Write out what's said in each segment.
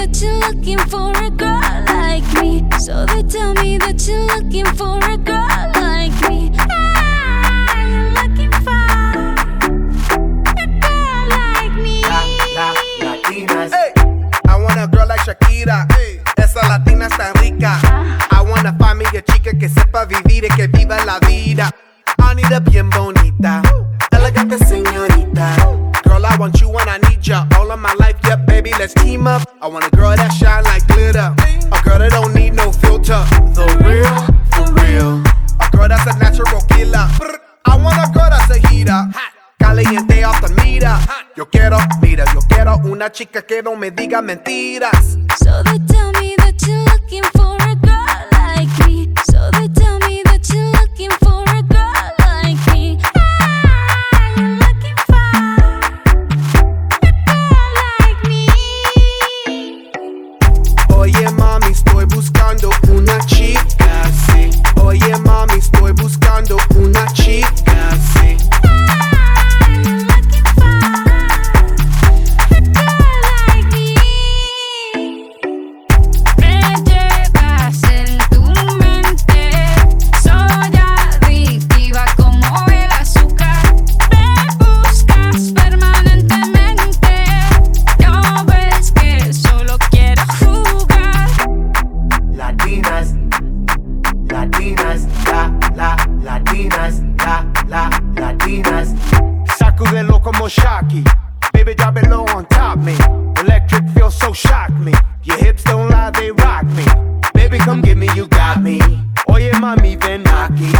that you're looking for a girl like me. So they tell me that you're looking for a girl like me. Ah, you're looking for a girl like me. La, la, latinas. Hey, I want a girl like Shakira. Esa latina está rica. I wanna find me a chica que sepa vivir y que viva la vida. I need a bien bonita, elegante señorita. Girl, I want you when I need ya. All of my life, team up. I want a girl that shine like glitter. A girl that don't need no filter. The real, for real. A girl that's a natural killer. I want a girl that's a heater. Caliente off the mira. Yo quiero, mira, yo quiero una chica que no me diga mentiras. So they tell Sacudelo como Shaki. Baby, drop it low on top me. Electric feels so shock me. Your hips don't lie, they rock me. Baby, come get me, you got me. Oye, mami, ven aquí.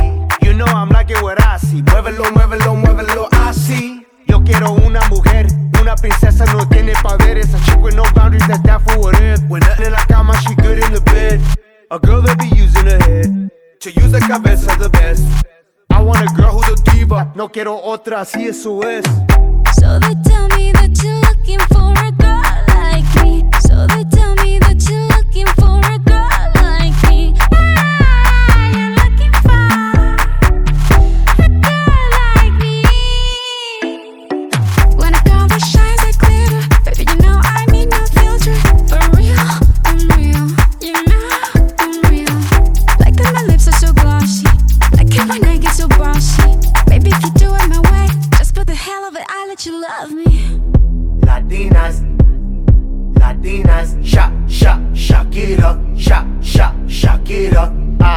You know I'm like it what I see. Muévelo, muévelo, muévelo see. Yo quiero una mujer, una princesa no tiene poder. Esa chick with no boundaries, that's that for what if. When nothing in la cama, she good in the bed. A girl that be using her head to use the cabeza the best. I want a girl who's a diva. No quiero otra, así eso es. So they tell me that you're looking for a girl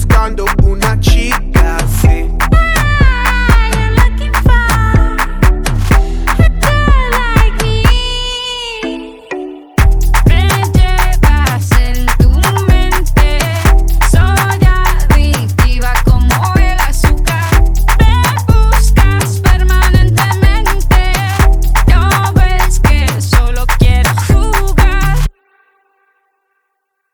sí.